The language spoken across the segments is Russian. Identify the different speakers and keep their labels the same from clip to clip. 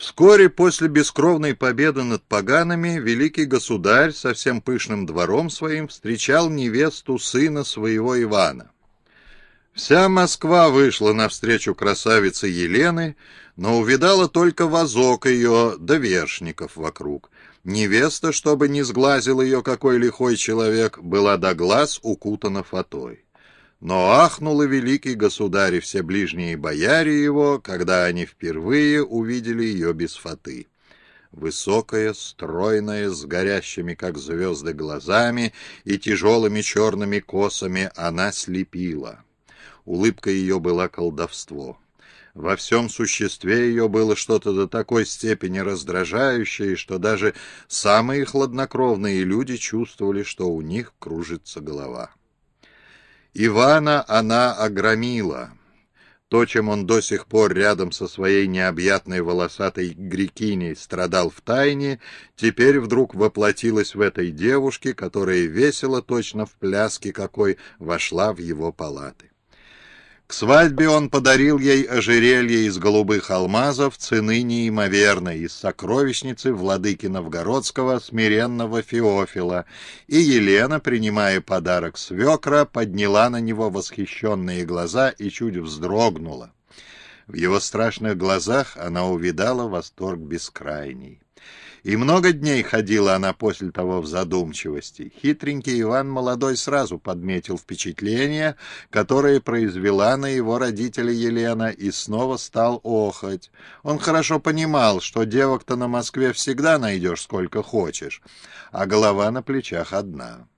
Speaker 1: Вскоре после бескровной победы над поганами великий государь со всем пышным двором своим встречал невесту сына своего Ивана. Вся Москва вышла навстречу красавице Елены, но увидала только возок ее да вершников вокруг. Невеста, чтобы не сглазил ее какой лихой человек, была до глаз укутана фатой. Но ахнул и великий государь и все ближние бояре его, когда они впервые увидели ее без фаты. Высокая, стройная, с горящими, как звезды, глазами и тяжелыми черными косами, она слепила. Улыбка ее была колдовство. Во всем существе ее было что-то до такой степени раздражающее, что даже самые хладнокровные люди чувствовали, что у них кружится голова. Ивана она огромила. То, чем он до сих пор рядом со своей необъятной волосатой грекиней страдал в тайне, теперь вдруг воплотилось в этой девушке, которая весело точно в пляске какой вошла в его палаты. К свадьбе он подарил ей ожерелье из голубых алмазов цены неимоверной, из сокровищницы владыки Новгородского смиренного Феофила, и Елена, принимая подарок свекра, подняла на него восхищенные глаза и чуть вздрогнула. В его страшных глазах она увидала восторг бескрайний. И много дней ходила она после того в задумчивости. Хитренький Иван молодой сразу подметил впечатление, которое произвела на его родителей Елена, и снова стал охоть. Он хорошо понимал, что девок-то на Москве всегда найдешь сколько хочешь, а голова на плечах одна.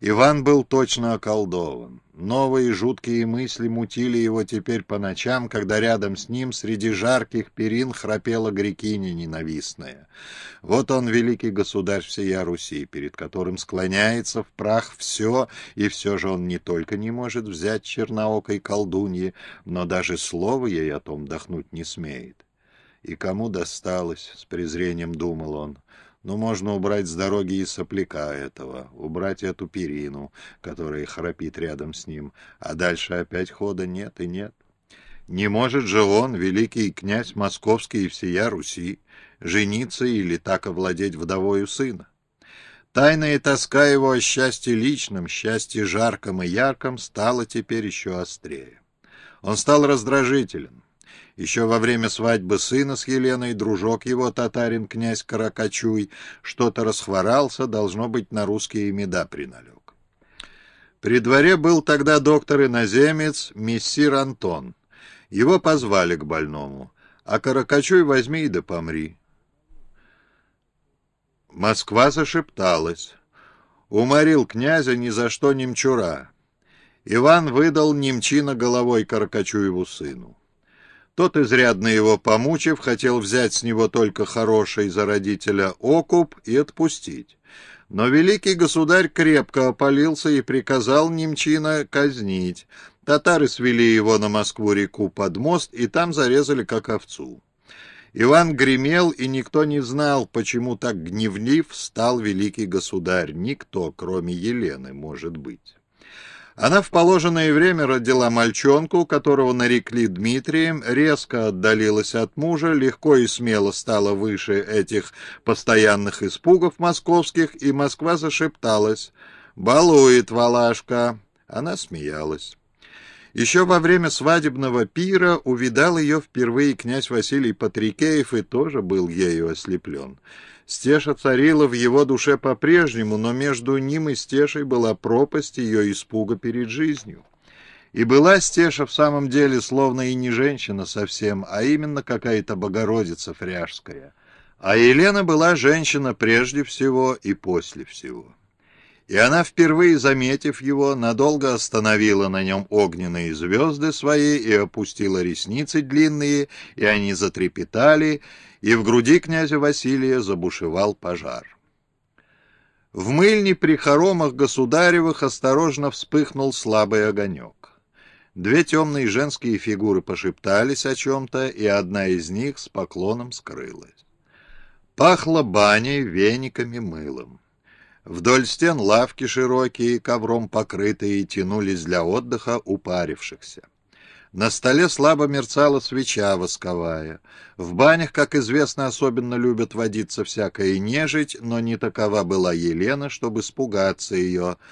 Speaker 1: Иван был точно околдован. Новые жуткие мысли мутили его теперь по ночам, когда рядом с ним среди жарких перин храпела грекиня ненавистная. Вот он, великий государь всея Руси, перед которым склоняется в прах все, и все же он не только не может взять черноокой колдуньи, но даже слова ей о том дохнуть не смеет. И кому досталось, с презрением думал он, но можно убрать с дороги и сопляка этого, убрать эту перину, которая храпит рядом с ним, а дальше опять хода нет и нет. Не может же он, великий князь московский и всея Руси, жениться или так овладеть вдовою сына. Тайная тоска его о счастье личном, счастье жарком и ярком стала теперь еще острее. Он стал раздражителен. Еще во время свадьбы сына с Еленой дружок его, татарин князь Каракачуй, что-то расхворался, должно быть, на русские меда приналег. При дворе был тогда доктор-иноземец мессир Антон. Его позвали к больному. А Каракачуй возьми и да помри. Москва зашепталась. Уморил князя ни за что немчура. Иван выдал немчина головой Каракачуеву сыну. Тот, изрядно его помучив, хотел взять с него только хороший за родителя окуп и отпустить. Но великий государь крепко опалился и приказал Немчина казнить. Татары свели его на Москву-реку под мост и там зарезали как овцу. Иван гремел, и никто не знал, почему так гневлив стал великий государь. Никто, кроме Елены, может быть. Она в положенное время родила мальчонку, которого нарекли Дмитрием, резко отдалилась от мужа, легко и смело стала выше этих постоянных испугов московских, и Москва зашепталась «Балует Валашка!» Она смеялась. Еще во время свадебного пира увидал ее впервые князь Василий Патрикеев и тоже был ею ослеплен. Стеша царила в его душе по-прежнему, но между ним и Стешей была пропасть ее испуга перед жизнью. И была Стеша в самом деле словно и не женщина совсем, а именно какая-то Богородица фряжская. А Елена была женщина прежде всего и после всего. И она, впервые заметив его, надолго остановила на нем огненные звезды свои и опустила ресницы длинные, и они затрепетали, и в груди князя Василия забушевал пожар. В мыльне при хоромах государевых осторожно вспыхнул слабый огонек. Две темные женские фигуры пошептались о чем-то, и одна из них с поклоном скрылась. Пахло баней, вениками, мылом. Вдоль стен лавки широкие, ковром покрытые, тянулись для отдыха упарившихся. На столе слабо мерцала свеча восковая. В банях, как известно, особенно любят водиться всякая нежить, но не такова была Елена, чтобы испугаться ее.